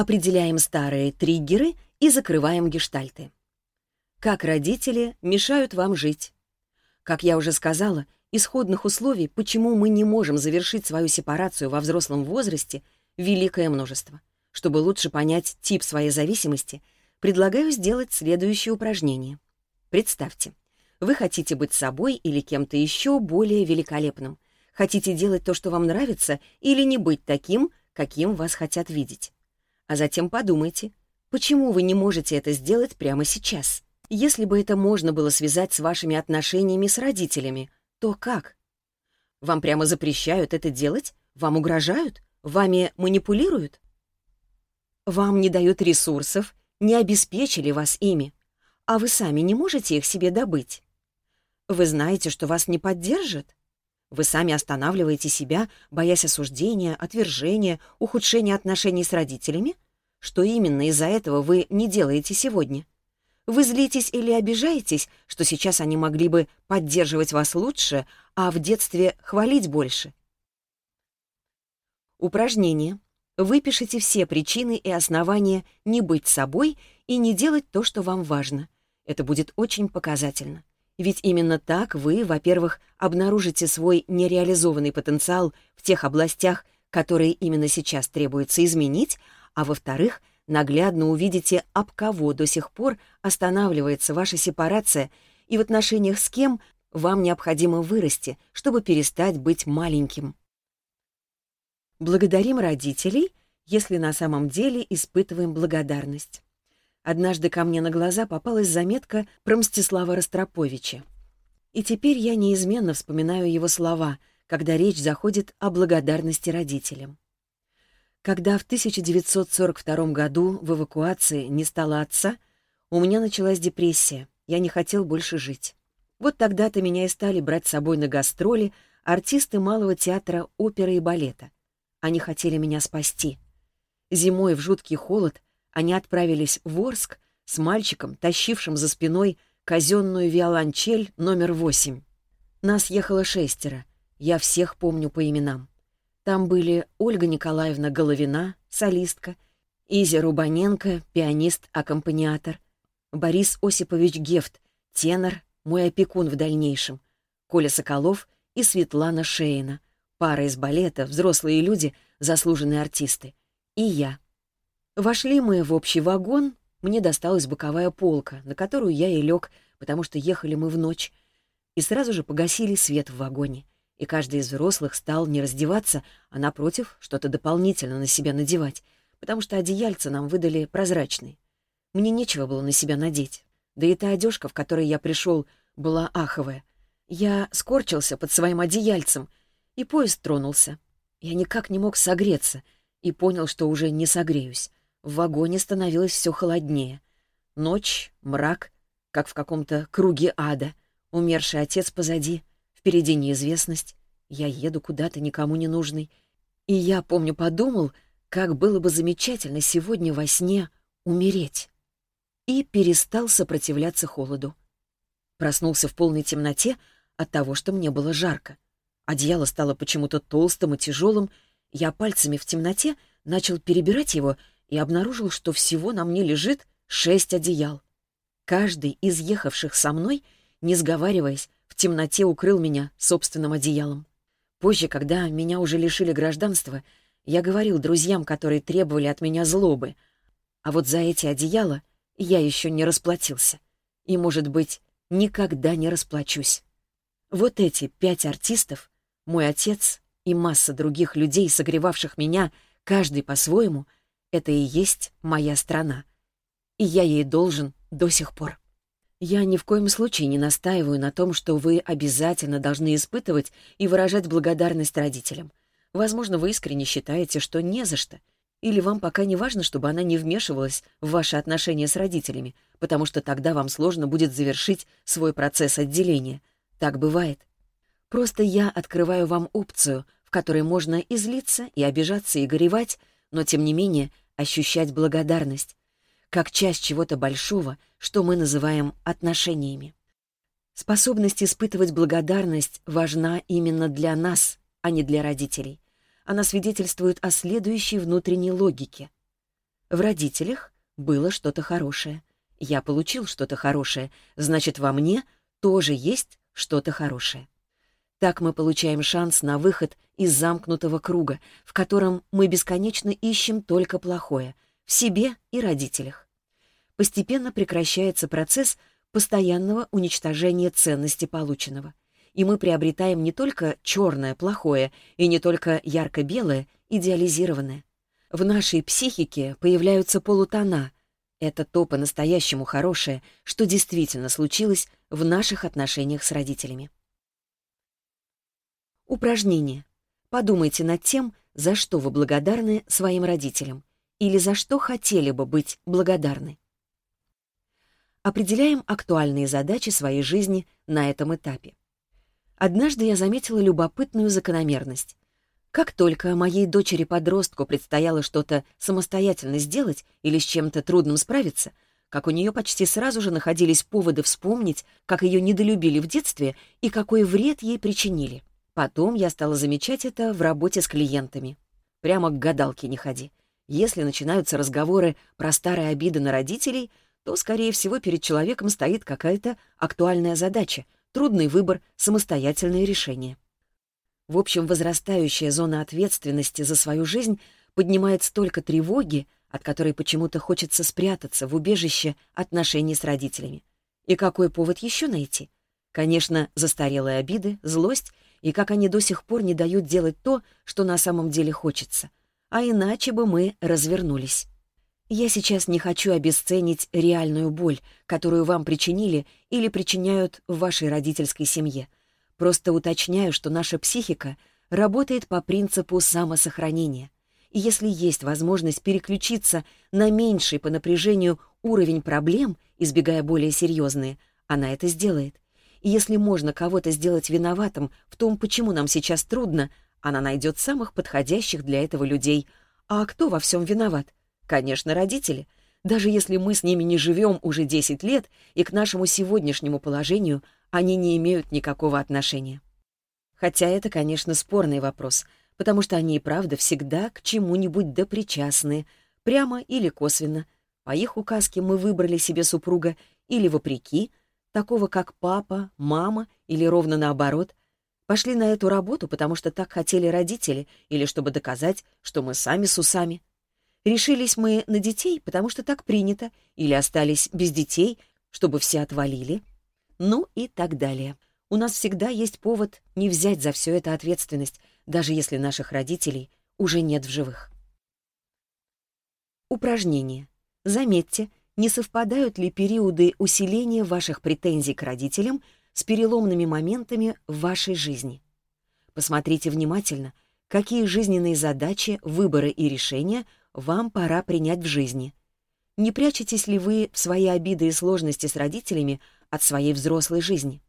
определяем старые триггеры и закрываем гештальты. Как родители мешают вам жить? Как я уже сказала, исходных условий, почему мы не можем завершить свою сепарацию во взрослом возрасте, великое множество. Чтобы лучше понять тип своей зависимости, предлагаю сделать следующее упражнение. Представьте, вы хотите быть собой или кем-то еще более великолепным. Хотите делать то, что вам нравится, или не быть таким, каким вас хотят видеть. А затем подумайте, почему вы не можете это сделать прямо сейчас? Если бы это можно было связать с вашими отношениями с родителями, то как? Вам прямо запрещают это делать? Вам угрожают? Вами манипулируют? Вам не дают ресурсов, не обеспечили вас ими, а вы сами не можете их себе добыть. Вы знаете, что вас не поддержат? Вы сами останавливаете себя, боясь осуждения, отвержения, ухудшения отношений с родителями? Что именно из-за этого вы не делаете сегодня? Вы злитесь или обижаетесь, что сейчас они могли бы поддерживать вас лучше, а в детстве хвалить больше? Упражнение. Выпишите все причины и основания не быть собой и не делать то, что вам важно. Это будет очень показательно. Ведь именно так вы, во-первых, обнаружите свой нереализованный потенциал в тех областях, которые именно сейчас требуется изменить, а во-вторых, наглядно увидите, об кого до сих пор останавливается ваша сепарация и в отношениях с кем вам необходимо вырасти, чтобы перестать быть маленьким. Благодарим родителей, если на самом деле испытываем благодарность. Однажды ко мне на глаза попалась заметка про Мстислава Ростроповича. И теперь я неизменно вспоминаю его слова, когда речь заходит о благодарности родителям. Когда в 1942 году в эвакуации не стало отца, у меня началась депрессия, я не хотел больше жить. Вот тогда-то меня и стали брать с собой на гастроли артисты Малого театра оперы и балета. Они хотели меня спасти. Зимой в жуткий холод Они отправились в Орск с мальчиком, тащившим за спиной казенную виолончель номер восемь. Нас ехало шестеро. Я всех помню по именам. Там были Ольга Николаевна Головина, солистка, Изя Рубаненко, пианист-аккомпаниатор, Борис Осипович Гефт, тенор, мой опекун в дальнейшем, Коля Соколов и Светлана Шейна, пара из балета, взрослые люди, заслуженные артисты, и я — Вошли мы в общий вагон, мне досталась боковая полка, на которую я и лег, потому что ехали мы в ночь. И сразу же погасили свет в вагоне, и каждый из взрослых стал не раздеваться, а напротив что-то дополнительно на себя надевать, потому что одеяльца нам выдали прозрачный. Мне нечего было на себя надеть. Да и та одежка, в которой я пришел, была аховая. Я скорчился под своим одеяльцем, и поезд тронулся. Я никак не мог согреться и понял, что уже не согреюсь. В вагоне становилось все холоднее. Ночь, мрак, как в каком-то круге ада. Умерший отец позади, впереди неизвестность. Я еду куда-то никому не нужный. И я, помню, подумал, как было бы замечательно сегодня во сне умереть. И перестал сопротивляться холоду. Проснулся в полной темноте от того, что мне было жарко. Одеяло стало почему-то толстым и тяжелым. Я пальцами в темноте начал перебирать его и обнаружил, что всего на мне лежит шесть одеял. Каждый из ехавших со мной, не сговариваясь, в темноте укрыл меня собственным одеялом. Позже, когда меня уже лишили гражданства, я говорил друзьям, которые требовали от меня злобы, а вот за эти одеяла я еще не расплатился. И, может быть, никогда не расплачусь. Вот эти пять артистов, мой отец и масса других людей, согревавших меня, каждый по-своему — это и есть моя страна. И я ей должен до сих пор. Я ни в коем случае не настаиваю на том, что вы обязательно должны испытывать и выражать благодарность родителям. Возможно, вы искренне считаете, что не за что. Или вам пока не важно, чтобы она не вмешивалась в ваши отношения с родителями, потому что тогда вам сложно будет завершить свой процесс отделения. Так бывает. Просто я открываю вам опцию, в которой можно и злиться, и обижаться, и горевать, но, тем не менее, ощущать благодарность, как часть чего-то большого, что мы называем отношениями. Способность испытывать благодарность важна именно для нас, а не для родителей. Она свидетельствует о следующей внутренней логике. В родителях было что-то хорошее. Я получил что-то хорошее, значит, во мне тоже есть что-то хорошее. Так мы получаем шанс на выход из замкнутого круга, в котором мы бесконечно ищем только плохое — в себе и родителях. Постепенно прекращается процесс постоянного уничтожения ценности полученного. И мы приобретаем не только черное плохое и не только ярко-белое, идеализированное. В нашей психике появляются полутона. Это то по-настоящему хорошее, что действительно случилось в наших отношениях с родителями. Упражнение. Подумайте над тем, за что вы благодарны своим родителям или за что хотели бы быть благодарны. Определяем актуальные задачи своей жизни на этом этапе. Однажды я заметила любопытную закономерность. Как только моей дочери-подростку предстояло что-то самостоятельно сделать или с чем-то трудным справиться, как у нее почти сразу же находились поводы вспомнить, как ее недолюбили в детстве и какой вред ей причинили. Потом я стала замечать это в работе с клиентами. Прямо к гадалке не ходи. Если начинаются разговоры про старые обиды на родителей, то, скорее всего, перед человеком стоит какая-то актуальная задача, трудный выбор, самостоятельное решение. В общем, возрастающая зона ответственности за свою жизнь поднимает столько тревоги, от которой почему-то хочется спрятаться в убежище отношений с родителями. И какой повод еще найти? Конечно, застарелые обиды, злость — и как они до сих пор не дают делать то, что на самом деле хочется. А иначе бы мы развернулись. Я сейчас не хочу обесценить реальную боль, которую вам причинили или причиняют в вашей родительской семье. Просто уточняю, что наша психика работает по принципу самосохранения. И если есть возможность переключиться на меньший по напряжению уровень проблем, избегая более серьезные, она это сделает — и если можно кого-то сделать виноватым в том, почему нам сейчас трудно, она найдет самых подходящих для этого людей. А кто во всем виноват? Конечно, родители. Даже если мы с ними не живем уже 10 лет, и к нашему сегодняшнему положению они не имеют никакого отношения. Хотя это, конечно, спорный вопрос, потому что они и правда всегда к чему-нибудь допричастны, прямо или косвенно. По их указке мы выбрали себе супруга или вопреки — такого как папа, мама или ровно наоборот, пошли на эту работу, потому что так хотели родители или чтобы доказать, что мы сами с усами. Решились мы на детей, потому что так принято, или остались без детей, чтобы все отвалили. Ну и так далее. У нас всегда есть повод не взять за все это ответственность, даже если наших родителей уже нет в живых. Упражнение. Заметьте, не совпадают ли периоды усиления ваших претензий к родителям с переломными моментами в вашей жизни. Посмотрите внимательно, какие жизненные задачи, выборы и решения вам пора принять в жизни. Не прячетесь ли вы в свои обиды и сложности с родителями от своей взрослой жизни?